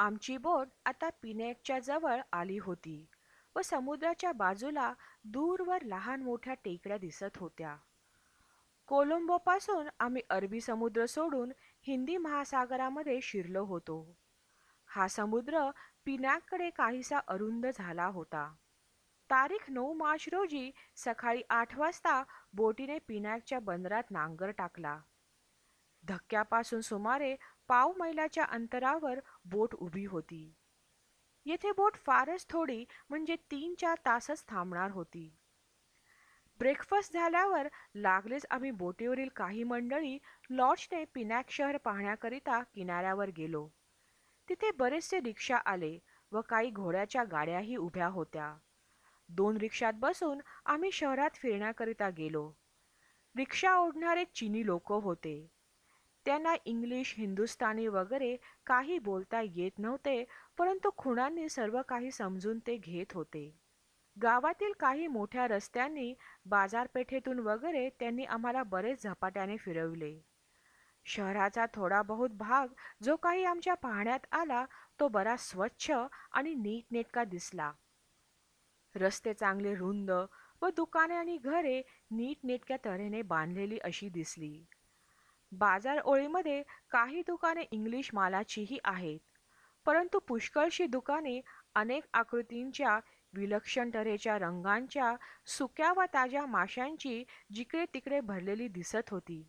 आमची बोट आता पिनेटच्या जवळ आली होती व समुद्राच्या बाजूला दूरवर लहान मोठ्या टेकड्या दिसत होत्या. कोलंबोपासून आम्ही अरबी समुद्र सोडून हिंदी महासागरामध्ये शिरलो होतो. हा समुद्र पिनॅककडे काहीसा अरुंद झाला होता. तारीख नऊ मार्च रोजी सकाळी आठ वाजता बोटीने पिनॅकच्या बंदरात नांगर टाकला. धक्क्यापासून सुमारे पाव मैलाच्या अंतरावर बोट उभी होती. येथे बोट फारच थोडी म्हणजे तीन चार तासच थांबणार होती. ब्रेकफास्ट झाल्यावर लागलेच आम्ही बोटीवरील काही मंडळी लॉर्जने पिनॅक शहर पाहण्याकरिता किनाऱ्यावर गेलो. तिथे बरेचसे रिक्षा आले व काही घोड्याच्या गाड्याही उभ्या होत्या. दोन रिक्षात बसून आम्ही शहरात फिरण्याकरिता गेलो. रिक्षा ओढणारे चिनी लोक होते. त्यांना इंग्लिश हिंदुस्थानी वगैरे काही बोलता येत नव्हते परंतु खुणांनी सर्व काही समजून ते घेत होते. गावातील काही मोठ्या रस्त्यांनी बाजारपेठेतून वगैरे त्यांनी आम्हाला बरेच झपाट्याने फिरवले. शहराचा थोडा बहुत भाग जो काही आमच्या पाहण्यात आला तो बरा स्वच्छ आणि नीटनेटका दिसला. रस्ते चांगले रुंद व दुकाने आणि घरे नीटनेटक्या तऱ्हेने बांधलेली अशी दिसली. बाजार ओळीमध्ये काही दुकाने इंग्लिश मालाचीही आहेत. परंतु पुष्कळशी दुकाने अनेक आकृतींच्या विलक्षण तऱ्हेच्या रंगांच्या सुक्या व ताज्या माशांची जिकडे तिकडे भरलेली दिसत होती.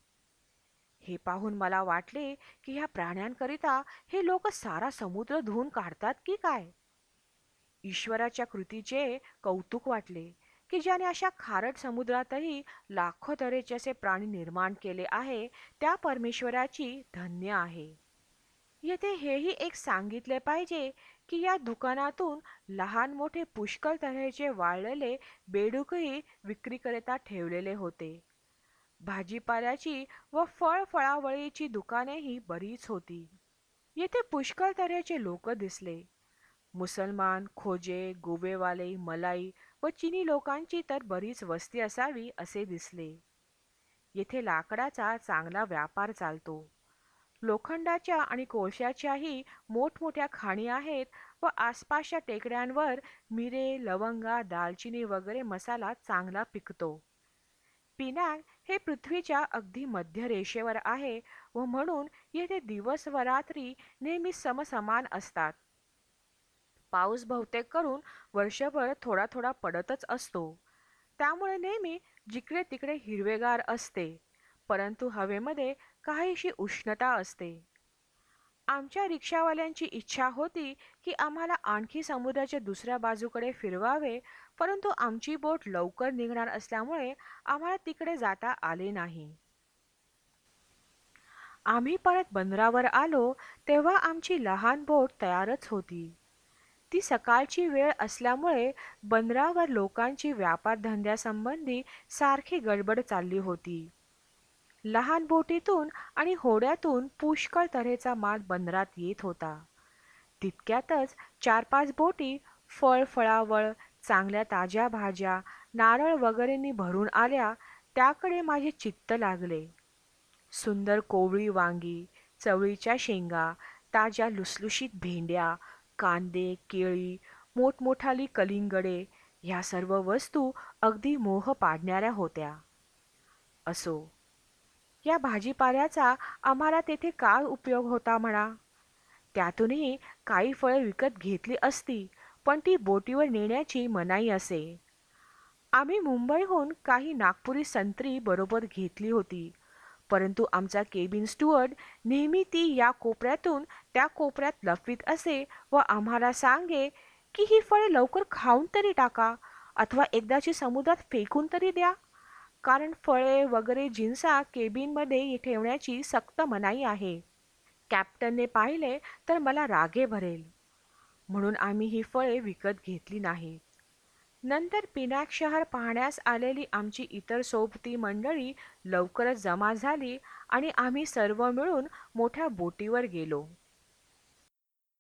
हे पाहून मला वाटले की ह्या प्राण्यांकरिता हे लोक सारा समुद्र धुवून काढतात की काय? ईश्वराच्या कृतीचे कौतुक वाटले. की ज्याने अशा खारट समुद्रातही लाखो तऱ्हेचे असे प्राणी निर्माण केले आहे त्या परमेश्वराची धन्य आहे. येथे हेही एक सांगितले पाहिजे की या दुकानातून लहान मोठे पुष्कळ तऱ्हेचे वाळलेले बेडूकही विक्रीकरिता ठेवलेले होते. भाजीपाल्याची व फळ फळावळीची दुकानेही बरीच होती. येथे पुष्कळ तऱ्हेचे लोक दिसले. मुसलमान खोजे गोवेवाले मलाई व चिनी लोकांची तर बरीच वस्ती असावी असे दिसले. येथे लाकडाचा चांगला व्यापार चालतो. लोखंडाच्या आणि कोळशाच्याही मोठमोठ्या खाणी आहेत व आसपासच्या टेकड्यांवर मिरे लवंगा दालचिनी वगैरे मसाला चांगला पिकतो. पिनांग हे पृथ्वीच्या अगदी मध्य रेषेवर आहे व म्हणून येथे दिवस व रात्री नेहमी समसमान असतात. पाऊस बहुतेक करून वर्षभर थोडा थोडा पडतच असतो. त्यामुळे नेहमी जिकडे तिकडे हिरवेगार असते परंतु हवेमध्ये काहीशी उष्णता असते. आमच्या रिक्षावाल्यांची इच्छा होती की आम्हाला आणखी समुद्राच्या दुसऱ्या बाजूकडे फिरवावे परंतु आमची बोट लवकर निघणार असल्यामुळे आम्हाला तिकडे जाता आले नाही. आम्ही परत बंदरावर आलो तेव्हा आमची लहान बोट तयारच होती. ती सकाळची वेळ असल्यामुळे बंदरावर लोकांची व्यापार धंद्यासंबंधी सारखी गडबड चालली होती. लहान बोटीतून आणि होड्यातून पुष्कळ तऱ्हेचा माल बंदरात येत होता. तितक्यातच चार पाच बोटी फळ फळावळ चांगल्या ताज्या भाज्या नारळ वगैरेंनी भरून आल्या त्याकडे माझे चित्त लागले. सुंदर कोवळी वांगी चवळीच्या शेंगा ताज्या लुसलुशीत भेंड्या कांदे केळी मोठमोठाली कलिंगडे ह्या सर्व वस्तू अगदी मोह पाडणाऱ्या होत्या. असो या भाजीपाल्याचा आम्हाला तेथे काय उपयोग होता म्हणा? त्यातूनही काही फळे विकत घेतली असती पण ती बोटीवर नेण्याची मनाई असे. आम्ही मुंबईहून काही नागपुरी संत्री बरोबर घेतली होती. परंतु आमचा केबिन स्टुअर्ड नेहमी ती या कोपऱ्यातून त्या कोपऱ्यात लपवीत असे व आम्हाला सांगे की ही फळे लवकर खाऊन तरी टाका अथवा एकदाची समुद्रात फेकून तरी द्या. कारण फळे वगैरे जिन्सा केबिनमध्ये ठेवण्याची सक्त मनाई आहे. कॅप्टनने पाहिले तर मला रागे भरेल. म्हणून आम्ही ही फळे विकत घेतली नाहीत नंतर पिनाक शहर पाहण्यास आलेली आमची इतर सोबती मंडळी लवकरच जमा झाली आणि आम्ही सर्व मिळून मोठ्या बोटीवर गेलो.